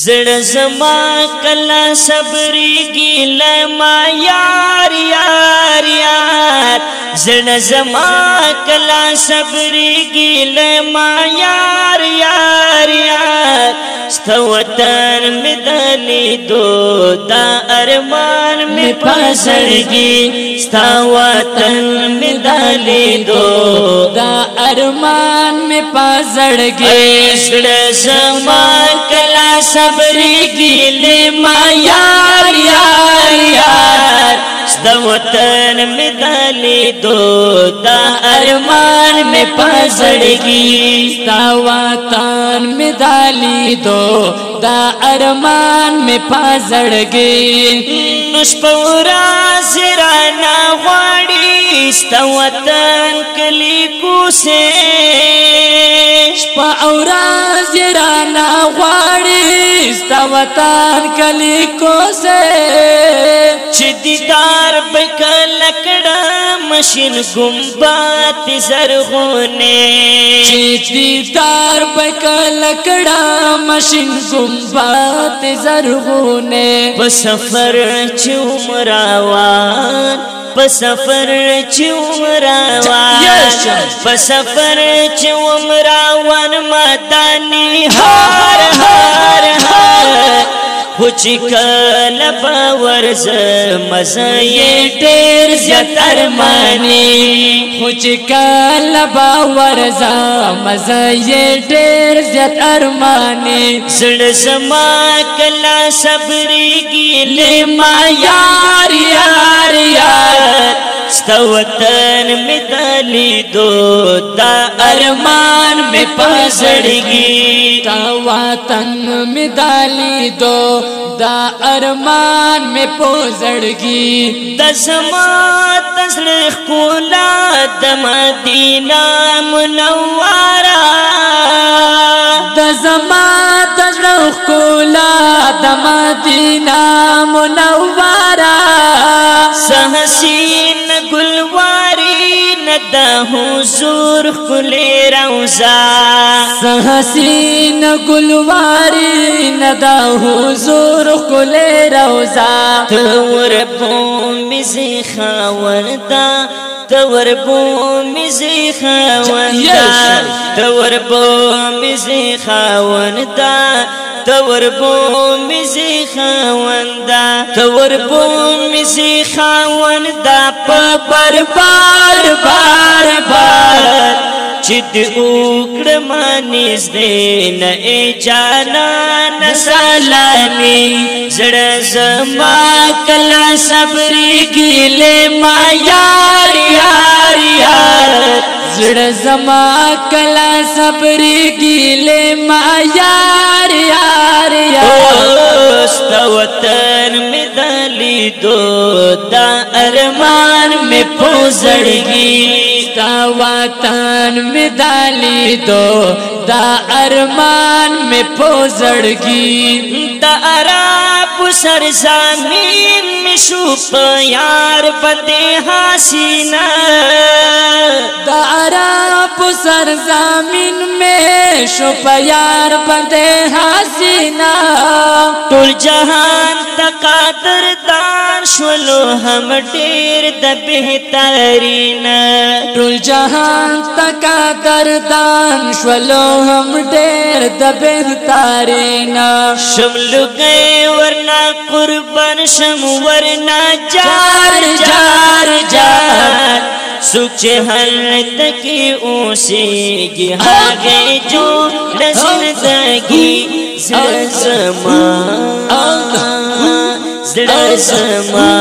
زړه زما کلا صبرېږي لما یار یار یار زړه زما کلا صبرېږي لما یار یار یار ستوتن می دلی دو دا ارمان می پسړږي ستوتن می دلی دو دا ارمان می پسړږي زړه زما صبر دل ما یار یار یار د وطن می دلی دو دا ارمان می پزړګي ستا وطن می دلی دو دا ارمان می پزړګي نش پورا سرانا غواړي ستا وطن کلی کوسه شپه اورا سرانا غواړي तवतान कली को से छिदीदार बकल लकड़ा मशीन गुम्बात जरगोने छिदीदार बकल लकड़ा मशीन गुम्बात जरगोने सफर चुमरावान पसफर चुमरावान पसफर चुमरावान मदानी हा خو چې کله باور ز مزه یې ډېر زیات ارمانی خو چې کله باور ز مزه یې ډېر زیات ارمانی زړه زما کلا صبرېږي لې ما یار یار یار ستا وطن می دلی دو دا ارمان می پزړګي تا وطن می دلی دو دا ارمان می پزړګي د سما تسلخ کولا د مدینه منوره د زما تسلخ کولا د مدینه منوره سهسی نه ګلواري نه د حضور خلی روزا حسین ګلواري نه د حضور خلی روزا تور په مزي خاوردا دور بو مزي خاوندا دور بو مزي خاوندا دور بو مزي خاوندا دور بو مزي خاوندا په بربار بار بار چې د وکړه مانیز دې نه ای جانا نسلامي زړه زما کلا صبر ګيله ما یار یار یار زړه زما کلا صبر گیله ما یار یار یار است وطن می دلی دو دا ارمان می پوزړګی ستا وطن می دالی دو دا ارمان می پوزړګي دا ارمان سر زمین مشو پیار بده حسینا دا عرب سر زمین مشو پیار بده حسینا ټول جهان تقادر دان شولو هم ډیر د بهترین ټول جهان تقادر دان شولو هم ډیر د بهترین شملو گئے ورنا कुर्बन शम वरना जार जार जार सुख हर तक ऊसे आगे जो रसंदगी जमा जमा जमा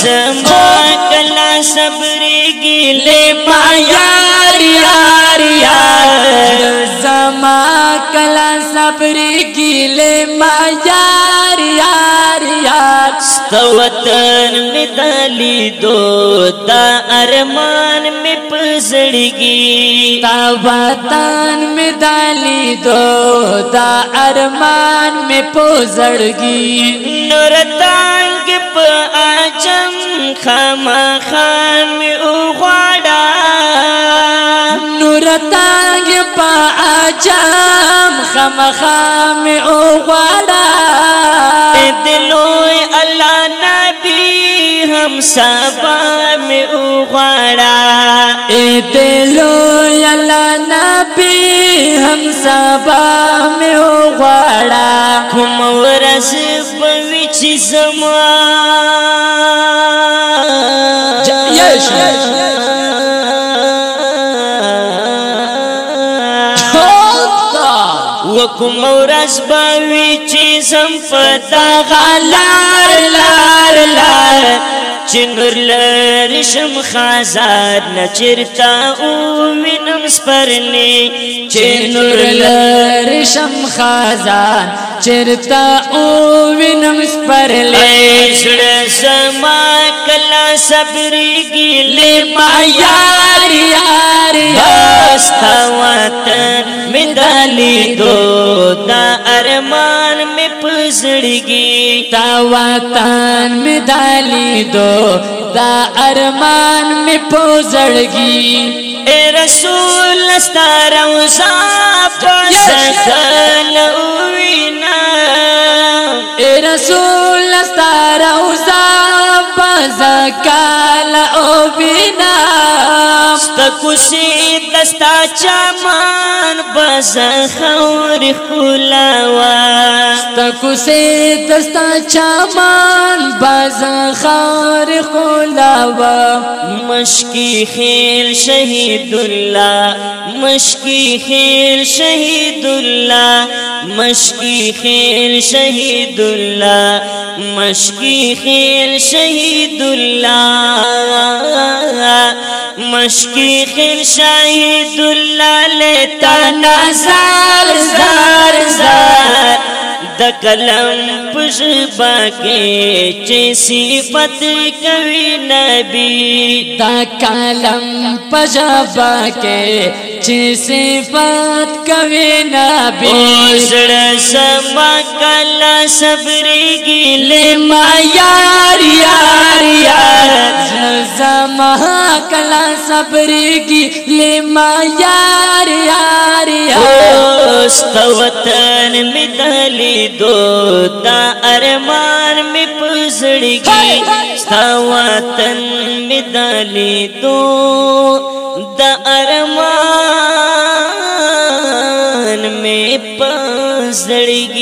जमा कला सबरे गिले पाया یار زما کلا صبر گیلے ما یار یار یار ستوطن می دلی دو دا ارمان می پزڑگی تا وطن می دلی دو دا ارمان می پزڑگی نور تانگ پا آجم خاما خان می اخوار تنگ پا آجام خمخام اغوالا دلوی اللہ نبی ہم سبا میں اغوالا دلوی اللہ نبی ہم سبا میں اغوالا کم ورس پوچ زمان کوم ورځ باوي چې زم پتا غلار لار لار چنګر لرشم خزار نچرتا او وینم سپرني چنګر لرشم خزار چرتا او وینم سپرلې سړ سما کلا صبرېږي لې ما یار یار ستا وطن می دالی دو دا ارمان می پزړګي تا وطن می دالی دو دا ارمان می پزړګي اے رسول استار او صاف سکل وینا اے رسول استار او صاف سکل او وینا ستکوسی دستا چامان بس خور خلاوا ستکوسی دستا چامان بس خور خلاوا مشکی خیل شهید الله مشکی خیل شهید الله مشکی خیل شهید الله مشکی خیل شهید الله مشکی کی خیر شاہد اللہ لیتا نظر زار زار د کلم پش باکی چی صفت کوي نبی د کلم پش باکی چی صفت کوي نبی زړه سما کلا صبر گیل ما یار یار یار زما کلا صبر کی لما یار یار است وطن می دلی دو تا ارمان می پزړی ستا وطن می دلی دو د ارمان می پزړی